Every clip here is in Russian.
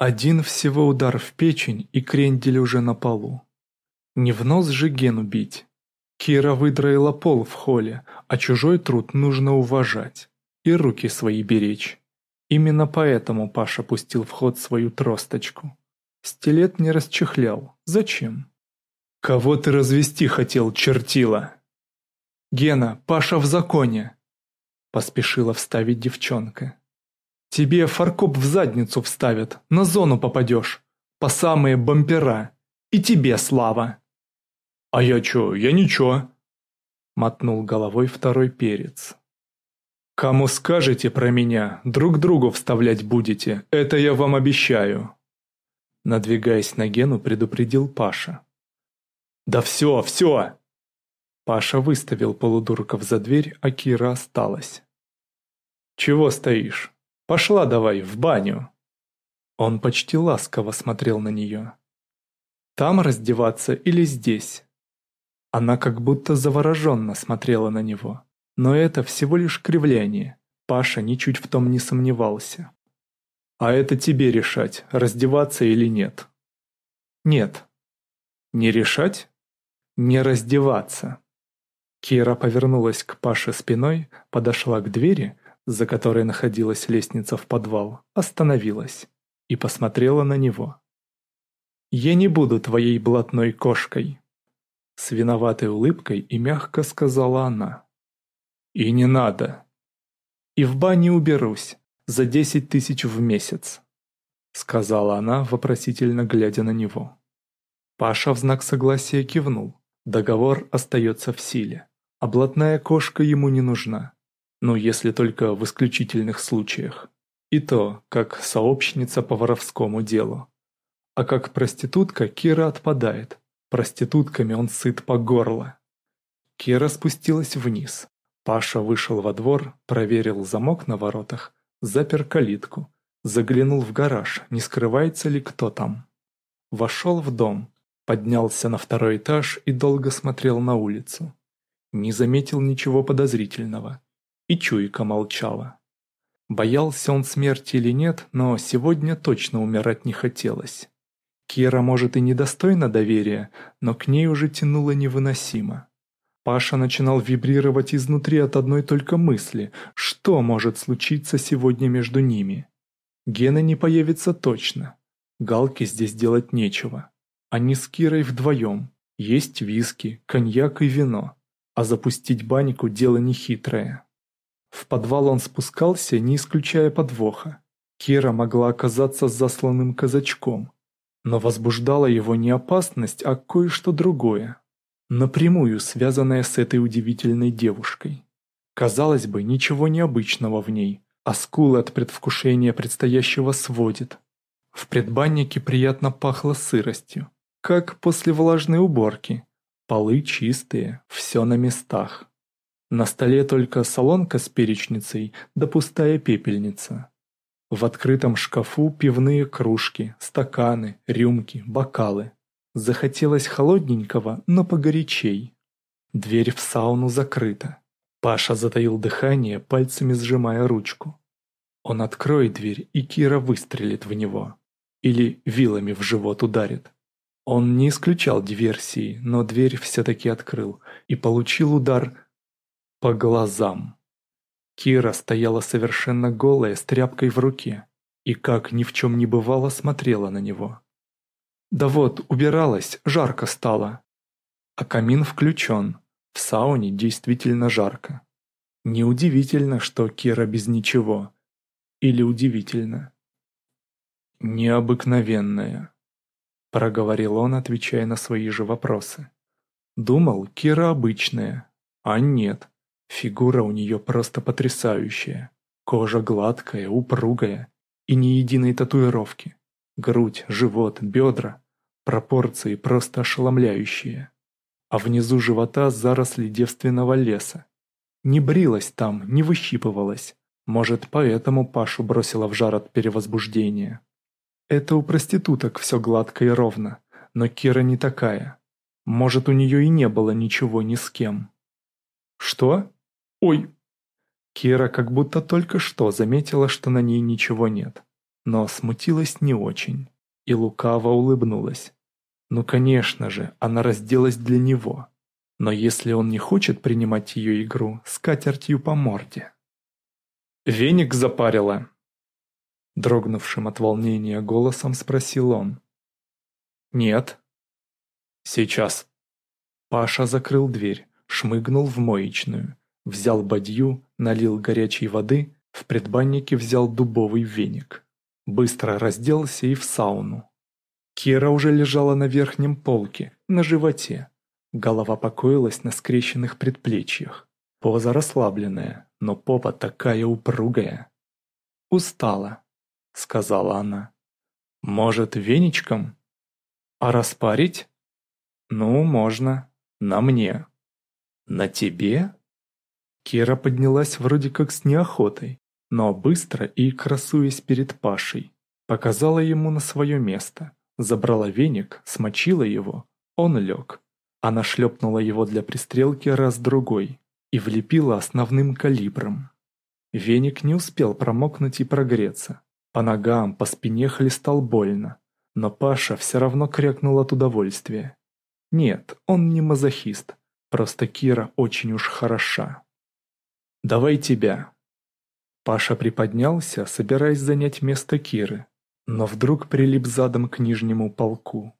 Один всего удар в печень, и крендель уже на полу. Не в нос же Гену бить. Кира выдроила пол в холле, а чужой труд нужно уважать и руки свои беречь. Именно поэтому Паша пустил в ход свою тросточку. Стилет не расчехлял. Зачем? «Кого ты развести хотел, чертила?» «Гена, Паша в законе!» Поспешила вставить девчонка. «Тебе фаркоп в задницу вставят, на зону попадешь. По самые бампера. И тебе слава!» «А я чё, я ничего!» Мотнул головой второй перец. «Кому скажете про меня, друг другу вставлять будете, это я вам обещаю!» Надвигаясь на Гену, предупредил Паша. «Да все, все!» Паша выставил полудурков за дверь, а Кира осталась. «Чего стоишь? Пошла давай, в баню!» Он почти ласково смотрел на нее. «Там раздеваться или здесь?» Она как будто завороженно смотрела на него. Но это всего лишь кривляние. Паша ничуть в том не сомневался. «А это тебе решать, раздеваться или нет?» «Нет». «Не решать?» «Не раздеваться». Кира повернулась к Паше спиной, подошла к двери, за которой находилась лестница в подвал, остановилась и посмотрела на него. «Я не буду твоей блатной кошкой», с виноватой улыбкой и мягко сказала она. «И не надо». «И в бане уберусь за десять тысяч в месяц», сказала она, вопросительно глядя на него. Паша в знак согласия кивнул. Договор остается в силе. А блатная кошка ему не нужна. Ну, если только в исключительных случаях. И то, как сообщница по воровскому делу. А как проститутка Кира отпадает. Проститутками он сыт по горло. Кира спустилась вниз. Паша вышел во двор, проверил замок на воротах, запер калитку, заглянул в гараж, не скрывается ли кто там. Вошел в дом, поднялся на второй этаж и долго смотрел на улицу. Не заметил ничего подозрительного. И чуйка молчала. Боялся он смерти или нет, но сегодня точно умирать не хотелось. Кира, может, и недостойна доверия, но к ней уже тянуло невыносимо. Паша начинал вибрировать изнутри от одной только мысли, что может случиться сегодня между ними. Гена не появится точно. Галке здесь делать нечего. Они с Кирой вдвоем. Есть виски, коньяк и вино. А запустить банику – дело нехитрое. В подвал он спускался, не исключая подвоха. Кира могла оказаться засланным казачком – но возбуждала его не опасность, а кое-что другое, напрямую связанное с этой удивительной девушкой. Казалось бы, ничего необычного в ней, а скулы от предвкушения предстоящего сводит. В предбаннике приятно пахло сыростью, как после влажной уборки. Полы чистые, все на местах. На столе только солонка с перечницей да пустая пепельница. В открытом шкафу пивные кружки, стаканы, рюмки, бокалы. Захотелось холодненького, но погорячей. Дверь в сауну закрыта. Паша затаил дыхание, пальцами сжимая ручку. Он откроет дверь, и Кира выстрелит в него. Или вилами в живот ударит. Он не исключал диверсии, но дверь все-таки открыл и получил удар по глазам. Кира стояла совершенно голая с тряпкой в руке и как ни в чем не бывало смотрела на него. Да вот, убиралась, жарко стало. А камин включен, в сауне действительно жарко. Неудивительно, что Кира без ничего. Или удивительно? Необыкновенная, проговорил он, отвечая на свои же вопросы. Думал, Кира обычная, а нет. Фигура у нее просто потрясающая. Кожа гладкая, упругая и ни единой татуировки. Грудь, живот, бедра. Пропорции просто ошеломляющие. А внизу живота заросли девственного леса. Не брилась там, не выщипывалась. Может, поэтому Пашу бросила в жар от перевозбуждения. Это у проституток все гладко и ровно, но Кира не такая. Может, у нее и не было ничего ни с кем. «Что?» «Ой!» Кира как будто только что заметила, что на ней ничего нет. но смутилась не очень и лукаво улыбнулась. Ну, конечно же, она разделась для него. Но если он не хочет принимать ее игру, с катертью по морде. «Веник запарила?» Дрогнувшим от волнения голосом спросил он. «Нет». «Сейчас». Паша закрыл дверь, шмыгнул в моечную, взял бадью, налил горячей воды, в предбаннике взял дубовый веник. Быстро разделся и в сауну. Кира уже лежала на верхнем полке, на животе. Голова покоилась на скрещенных предплечьях. Поза расслабленная, но попа такая упругая. «Устала», — сказала она. «Может, веничком? А распарить?» «Ну, можно. На мне». «На тебе?» Кира поднялась вроде как с неохотой, но быстро и красуясь перед Пашей, показала ему на свое место, забрала веник, смочила его, он лег. Она шлепнула его для пристрелки раз-другой и влепила основным калибром. Веник не успел промокнуть и прогреться. По ногам, по спине хлестал больно, но Паша все равно крякнул от удовольствия. Нет, он не мазохист, просто Кира очень уж хороша. «Давай тебя», Паша приподнялся, собираясь занять место Киры, но вдруг прилип задом к нижнему полку.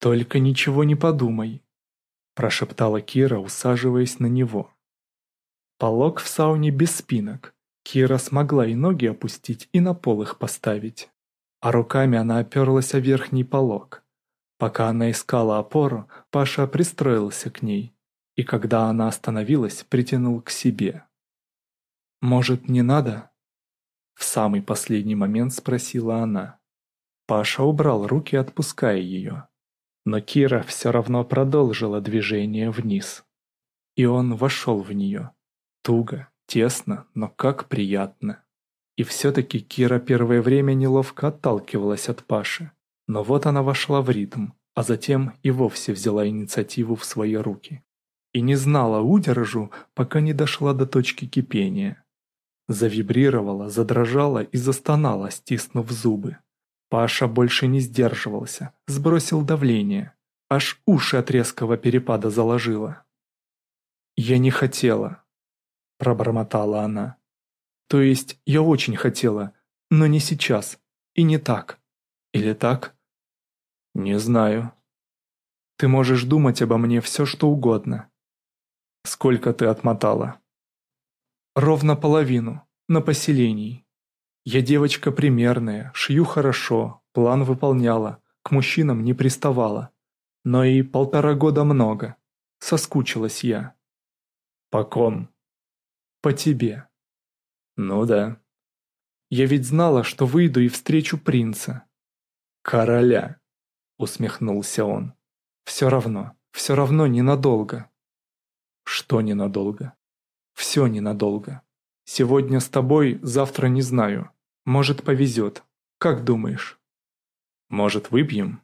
«Только ничего не подумай», – прошептала Кира, усаживаясь на него. Полок в сауне без спинок. Кира смогла и ноги опустить, и на пол их поставить. А руками она оперлась о верхний полок. Пока она искала опору, Паша пристроился к ней, и когда она остановилась, притянул к себе. «Может, не надо?» В самый последний момент спросила она. Паша убрал руки, отпуская ее. Но Кира все равно продолжила движение вниз. И он вошел в нее. Туго, тесно, но как приятно. И все-таки Кира первое время неловко отталкивалась от Паши. Но вот она вошла в ритм, а затем и вовсе взяла инициативу в свои руки. И не знала удержу, пока не дошла до точки кипения. Завибрировала, задрожала и застонала, стиснув зубы. Паша больше не сдерживался, сбросил давление. Аж уши от резкого перепада заложила. «Я не хотела», – пробормотала она. «То есть я очень хотела, но не сейчас. И не так. Или так?» «Не знаю». «Ты можешь думать обо мне все, что угодно». «Сколько ты отмотала?» Ровно половину, на поселении. Я девочка примерная, шью хорошо, план выполняла, к мужчинам не приставала. Но и полтора года много. Соскучилась я. По ком? По тебе. Ну да. Я ведь знала, что выйду и встречу принца. Короля, усмехнулся он. Все равно, все равно ненадолго. Что ненадолго? Все ненадолго. Сегодня с тобой, завтра не знаю. Может, повезет. Как думаешь? Может, выпьем?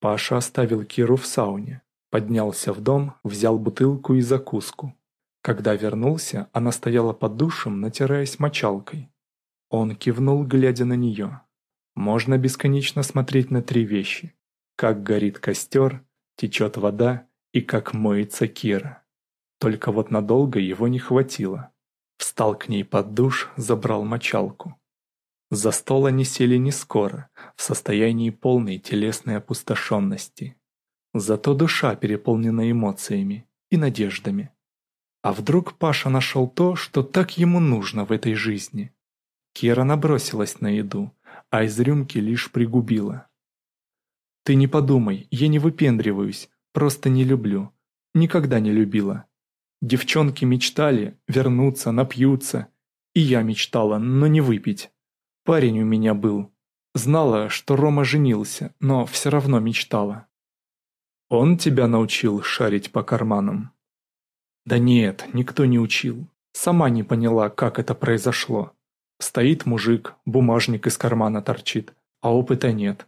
Паша оставил Киру в сауне, поднялся в дом, взял бутылку и закуску. Когда вернулся, она стояла под душем, натираясь мочалкой. Он кивнул, глядя на нее. Можно бесконечно смотреть на три вещи. Как горит костер, течет вода и как моется Кира. Только вот надолго его не хватило. Встал к ней под душ, забрал мочалку. За стол они сели не скоро, в состоянии полной телесной опустошенности. Зато душа переполнена эмоциями и надеждами. А вдруг Паша нашел то, что так ему нужно в этой жизни? Кира набросилась на еду, а из рюмки лишь пригубила. «Ты не подумай, я не выпендриваюсь, просто не люблю. Никогда не любила. Девчонки мечтали вернуться, напьются. И я мечтала, но не выпить. Парень у меня был. Знала, что Рома женился, но все равно мечтала. Он тебя научил шарить по карманам? Да нет, никто не учил. Сама не поняла, как это произошло. Стоит мужик, бумажник из кармана торчит, а опыта нет.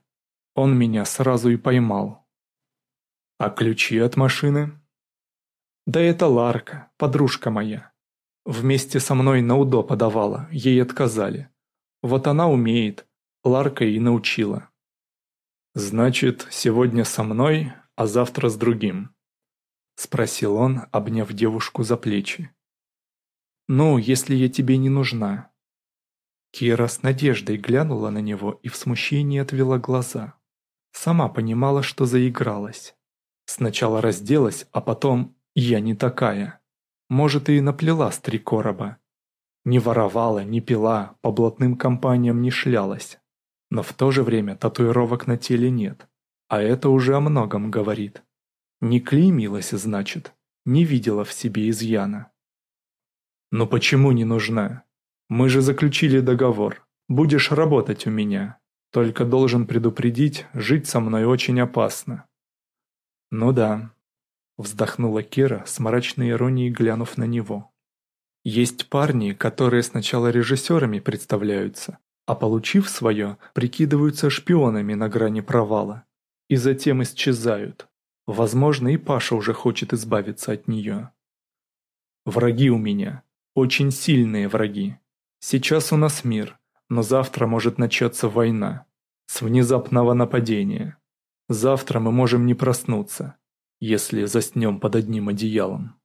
Он меня сразу и поймал. А ключи от машины? Да это Ларка, подружка моя. Вместе со мной на УДО подавала, ей отказали. Вот она умеет, Ларка и научила. «Значит, сегодня со мной, а завтра с другим?» — спросил он, обняв девушку за плечи. «Ну, если я тебе не нужна». Кира с надеждой глянула на него и в смущении отвела глаза. Сама понимала, что заигралась. Сначала разделась, а потом «я не такая». Может, и наплела с три короба. Не воровала, не пила, по блатным компаниям не шлялась. Но в то же время татуировок на теле нет. А это уже о многом говорит. Не клеймилась, значит, не видела в себе изъяна. «Но почему не нужна? Мы же заключили договор. Будешь работать у меня. Только должен предупредить, жить со мной очень опасно». «Ну да», — вздохнула Кира с мрачной иронией глянув на него. «Есть парни, которые сначала режиссерами представляются, а получив свое, прикидываются шпионами на грани провала. И затем исчезают. Возможно, и Паша уже хочет избавиться от нее. Враги у меня. Очень сильные враги. Сейчас у нас мир, но завтра может начаться война. С внезапного нападения. Завтра мы можем не проснуться, если заснем под одним одеялом.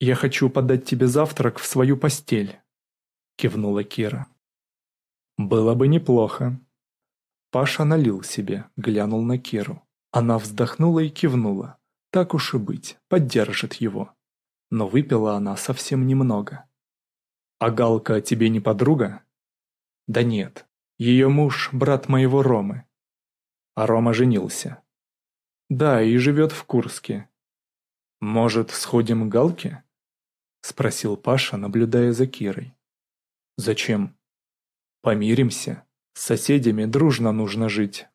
«Я хочу подать тебе завтрак в свою постель», — кивнула Кира. Было бы неплохо. Паша налил себе, глянул на Киру. Она вздохнула и кивнула. Так уж и быть, поддержит его. Но выпила она совсем немного. «А Галка тебе не подруга?» «Да нет, ее муж – брат моего Ромы». А Рома женился. «Да, и живет в Курске». «Может, сходим к Галке?» – спросил Паша, наблюдая за Кирой. «Зачем?» Помиримся. С соседями дружно нужно жить.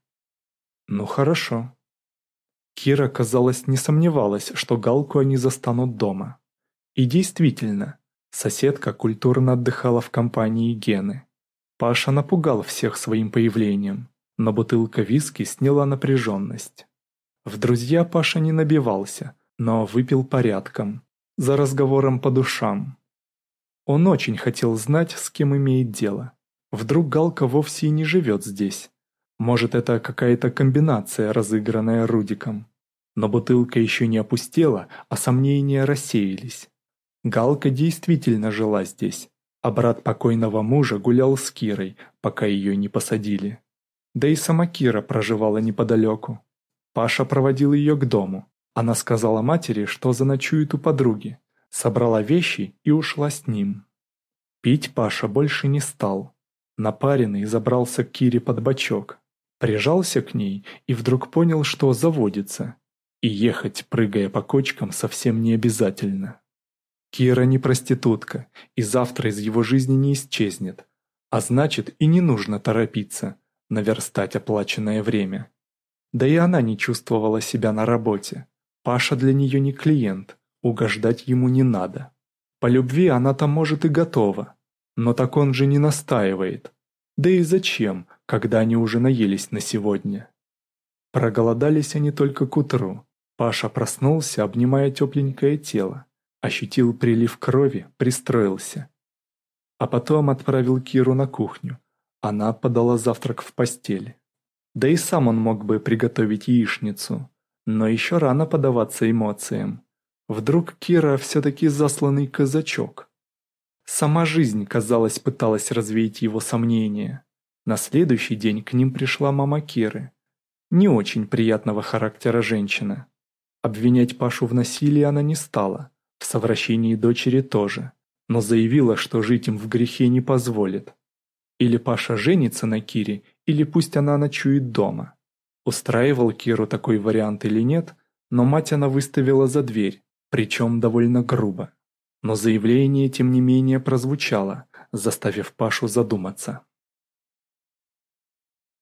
Ну хорошо. Кира, казалось, не сомневалась, что Галку они застанут дома. И действительно, соседка культурно отдыхала в компании Гены. Паша напугал всех своим появлением, но бутылка виски сняла напряженность. В друзья Паша не набивался, но выпил порядком, за разговором по душам. Он очень хотел знать, с кем имеет дело. Вдруг Галка вовсе и не живет здесь. Может, это какая-то комбинация, разыгранная Рудиком. Но бутылка еще не опустела, а сомнения рассеялись. Галка действительно жила здесь, а брат покойного мужа гулял с Кирой, пока ее не посадили. Да и сама Кира проживала неподалеку. Паша проводил ее к дому. Она сказала матери, что заночует у подруги, собрала вещи и ушла с ним. Пить Паша больше не стал, Напаренный забрался к Кире под бочок, прижался к ней и вдруг понял, что заводится. И ехать, прыгая по кочкам, совсем не обязательно. Кира не проститутка, и завтра из его жизни не исчезнет. А значит, и не нужно торопиться, наверстать оплаченное время. Да и она не чувствовала себя на работе. Паша для нее не клиент, угождать ему не надо. По любви она там может и готова, но так он же не настаивает. Да и зачем, когда они уже наелись на сегодня? Проголодались они только к утру. Паша проснулся, обнимая тепленькое тело. Ощутил прилив крови, пристроился. А потом отправил Киру на кухню. Она подала завтрак в постель. Да и сам он мог бы приготовить яичницу. Но еще рано подаваться эмоциям. Вдруг Кира все-таки засланный казачок. Сама жизнь, казалось, пыталась развеять его сомнения. На следующий день к ним пришла мама Киры. Не очень приятного характера женщина. Обвинять Пашу в насилии она не стала, в совращении дочери тоже, но заявила, что жить им в грехе не позволит. Или Паша женится на Кире, или пусть она ночует дома. Устраивал Киру такой вариант или нет, но мать она выставила за дверь, причем довольно грубо. Но заявление, тем не менее, прозвучало, заставив Пашу задуматься.